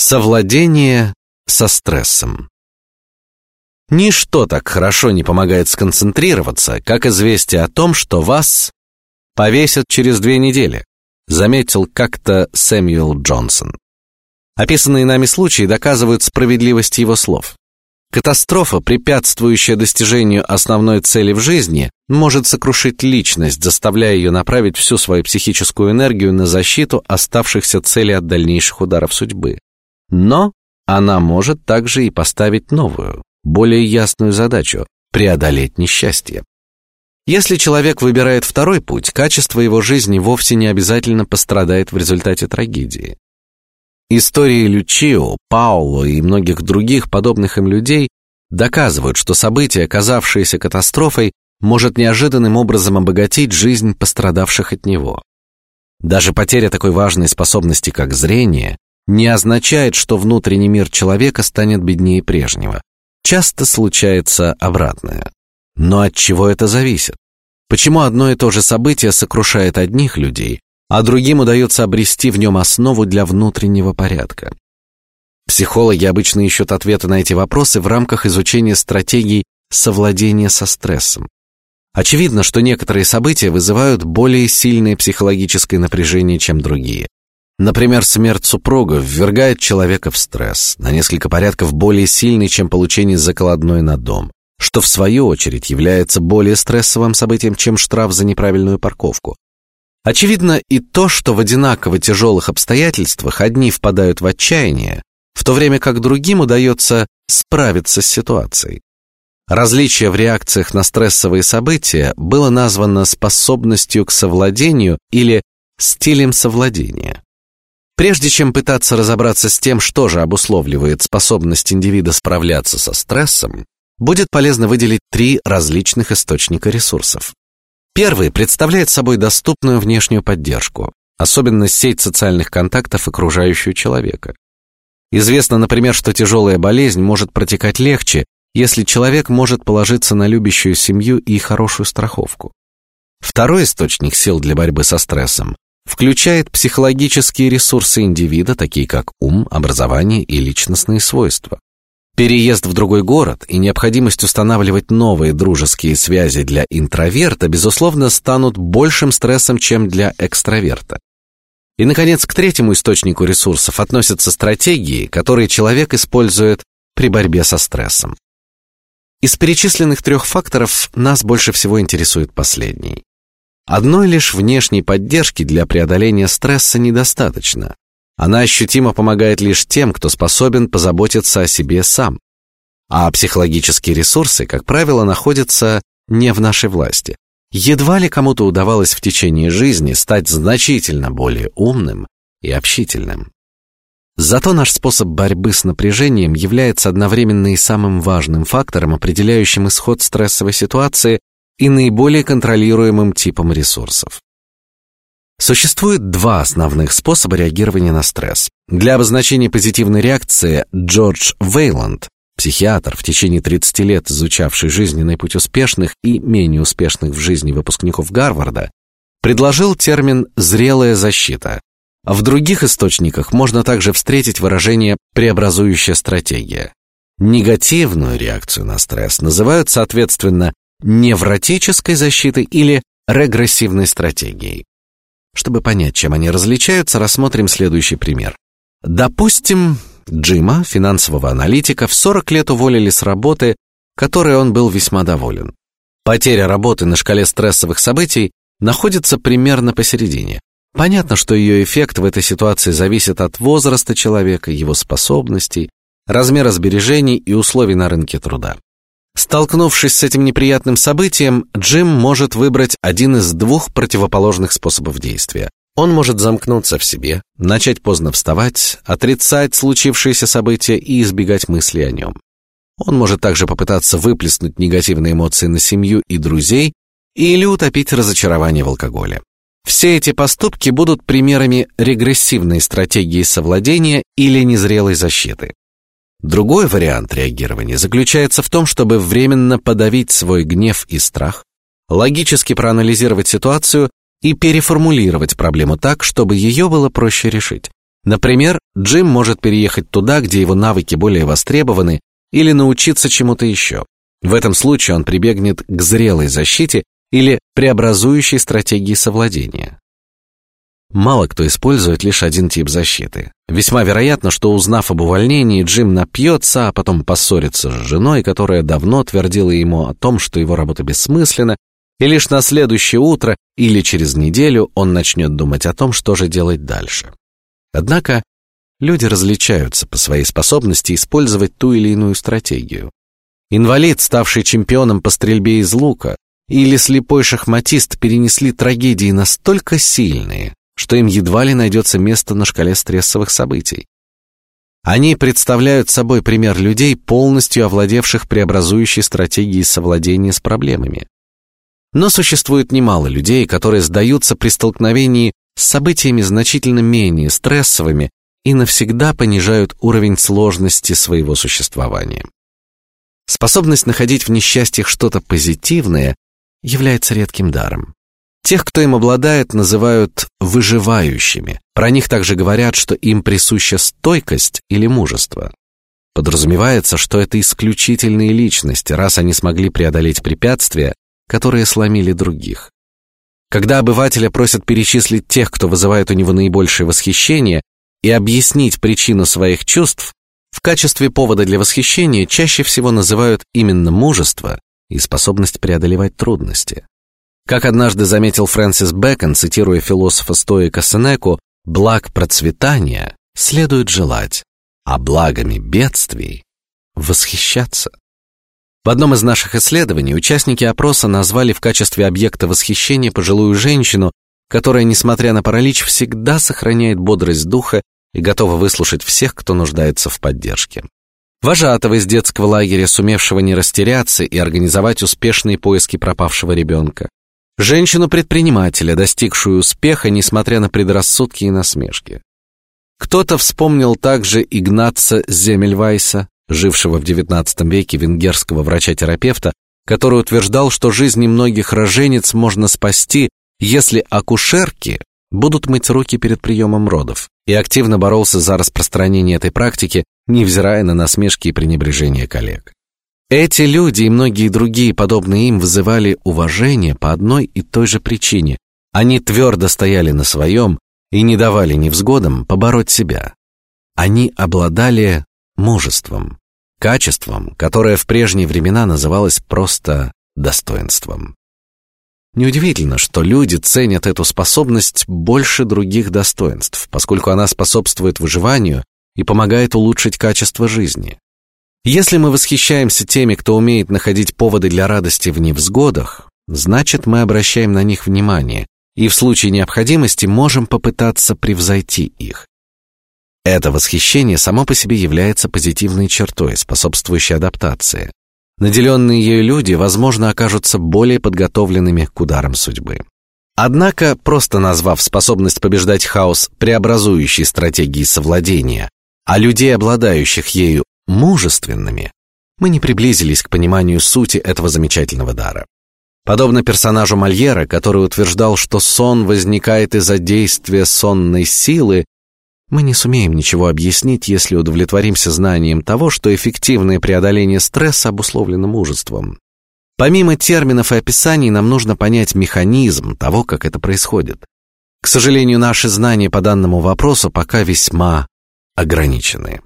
Совладение со стрессом. Ничто так хорошо не помогает сконцентрироваться, как известие о том, что вас повесят через две недели, заметил как-то Сэмюэл Джонсон. Описанные нами случаи доказывают справедливость его слов. Катастрофа, препятствующая достижению основной цели в жизни, может сокрушить личность, заставляя ее направить всю свою психическую энергию на защиту оставшихся целей от дальнейших ударов судьбы. Но она может также и поставить новую, более ясную задачу преодолеть несчастье. Если человек выбирает второй путь, качество его жизни вовсе не обязательно пострадает в результате трагедии. Истории Лючио, Пауло и многих других подобных им людей доказывают, что событие, оказавшееся катастрофой, может неожиданным образом обогатить жизнь пострадавших от него. Даже потеря такой важной способности, как зрение, не означает, что внутренний мир человека станет беднее прежнего. Часто случается обратное. Но от чего это зависит? Почему одно и то же событие сокрушает одних людей, а другим удается обрести в нем основу для внутреннего порядка? Психологи обычно ищут ответы на эти вопросы в рамках изучения стратегий совладения со стрессом. Очевидно, что некоторые события вызывают более сильное психологическое напряжение, чем другие. Например, смерть супруга ввергает человека в стресс, на несколько порядков более сильный, чем получение закладной на дом, что в свою очередь является более стрессовым событием, чем штраф за неправильную парковку. Очевидно и то, что в одинаково тяжелых обстоятельствах одни впадают в отчаяние, в то время как другим удается справиться с ситуацией. Различие в реакциях на стрессовые события было названо способностью к совладению или стилем совладения. Прежде чем пытаться разобраться с тем, что же обусловливает способность индивида справляться со стрессом, будет полезно выделить три различных источника ресурсов. Первый представляет собой доступную внешнюю поддержку, особенно сеть социальных контактов, окружающую человека. Известно, например, что тяжелая болезнь может протекать легче, если человек может положиться на любящую семью и хорошую страховку. Второй источник сил для борьбы со стрессом включает психологические ресурсы индивида, такие как ум, образование и личностные свойства. Переезд в другой город и необходимость устанавливать новые дружеские связи для интроверта, безусловно, станут большим стрессом, чем для экстраверта. И, наконец, к третьему источнику ресурсов относятся стратегии, которые человек использует при борьбе со стрессом. Из перечисленных трех факторов нас больше всего интересует последний. Одной лишь внешней поддержки для преодоления стресса недостаточно. Она ощутимо помогает лишь тем, кто способен позаботиться о себе сам. А психологические ресурсы, как правило, находятся не в нашей власти. Едва ли кому-то удавалось в течение жизни стать значительно более умным и общительным. Зато наш способ борьбы с напряжением является одновременно и самым важным фактором, определяющим исход стрессовой ситуации и наиболее контролируемым типом ресурсов. Существует два основных способа реагирования на стресс. Для обозначения позитивной реакции Джордж Вейланд, психиатр, в течение 30 лет изучавший жизненный путь успешных и менее успешных в жизни выпускников Гарварда, предложил термин «зрелая защита». В других источниках можно также встретить выражение «преобразующая стратегия». Негативную реакцию на стресс называют, соответственно, невротической защитой или регрессивной стратегией. Чтобы понять, чем они различаются, рассмотрим следующий пример. Допустим, Джима, финансового аналитика, в 40 лет уволили с работы, которой он был весьма доволен. Потеря работы на шкале стрессовых событий находится примерно посередине. Понятно, что ее эффект в этой ситуации зависит от возраста человека, его способностей, размера сбережений и условий на рынке труда. Столкнувшись с этим неприятным событием, Джим может выбрать один из двух противоположных способов действия. Он может замкнуться в себе, начать поздно вставать, отрицать случившееся событие и избегать мыслей о нем. Он может также попытаться выплеснуть негативные эмоции на семью и друзей или утопить разочарование в алкоголе. Все эти поступки будут примерами регрессивной стратегии совладения или незрелой защиты. Другой вариант реагирования заключается в том, чтобы временно подавить свой гнев и страх, логически проанализировать ситуацию и переформулировать проблему так, чтобы ее было проще решить. Например, Джим может переехать туда, где его навыки более востребованы, или научиться чему-то еще. В этом случае он прибегнет к зрелой защите или преобразующей стратегии совладения. Мало кто использует лишь один тип защиты. Весьма вероятно, что узнав об увольнении, Джим напьется, а потом поссорится с женой, которая давно твердила ему о том, что его работа бессмысленна, и лишь на следующее утро или через неделю он начнет думать о том, что же делать дальше. Однако люди различаются по своей способности использовать ту или иную стратегию. Инвалид, ставший чемпионом по стрельбе из лука, или слепой шахматист перенесли трагедии настолько сильные, что им едва ли найдется место на шкале стрессовых событий. Они представляют собой пример людей, полностью овладевших преобразующей стратегией совладения с проблемами. Но существует немало людей, которые сдаются при столкновении с событиями значительно менее стрессовыми и навсегда понижают уровень сложности своего существования. Способность находить в несчастьях что-то позитивное является редким даром. Тех, кто им обладает, называют выживающими. Про них также говорят, что им присуща стойкость или мужество. Подразумевается, что это исключительные личности, раз они смогли преодолеть препятствия, которые сломили других. Когда обывателя просят перечислить тех, кто вызывает у него наибольшее восхищение, и объяснить причину своих чувств, в качестве повода для восхищения чаще всего называют именно мужество и способность преодолевать трудности. Как однажды заметил Фрэнсис Бэкон, цитируя философа-стоика Сенеку, благ процветания следует желать, а благами бедствий восхищаться. В одном из наших исследований участники опроса назвали в качестве объекта восхищения пожилую женщину, которая, несмотря на паралич, всегда сохраняет бодрость духа и готова выслушать всех, кто нуждается в поддержке. Вожатого из детского лагеря, сумевшего не растеряться и организовать успешные поиски пропавшего ребенка, женщину-предпринимателя, достигшую успеха, несмотря на предрассудки и насмешки. Кто-то вспомнил также Игнаца Земельвайса, жившего в XIX веке венгерского врача-терапевта, который утверждал, что жизни многих роженец можно спасти, если акушерки будут мыть руки перед приемом родов, и активно боролся за распространение этой практики, невзирая на насмешки и пренебрежение коллег. Эти люди и многие другие подобные им вызывали уважение по одной и той же причине. Они твердо стояли на своем и не давали невзгодам побороть себя. Они обладали мужеством, качеством, которое в прежние времена называлось просто достоинством. Неудивительно, что люди ценят эту способность больше других достоинств, поскольку она способствует выживанию и помогает улучшить качество жизни. Если мы восхищаемся теми, кто умеет находить поводы для радости в невзгодах, значит мы обращаем на них внимание и в случае необходимости можем попытаться превзойти их. Это восхищение само по себе является позитивной чертой, способствующей адаптации. Наделенные ею люди, возможно, окажутся более подготовленными к ударам судьбы. Однако, просто назвав способность побеждать хаос преобразующей стратегией совладения, а людей, обладающих ею, мужественными, мы не приблизились к пониманию сути этого замечательного дара. Подобно персонажу Мольера, который утверждал, что сон возникает из-за действия сонной силы, мы не сумеем ничего объяснить, если удовлетворимся знанием того, что эффективное преодоление стресса обусловлено мужеством. Помимо терминов и описаний, нам нужно понять механизм того, как это происходит. К сожалению, наши знания по данному вопросу пока весьма ограничены.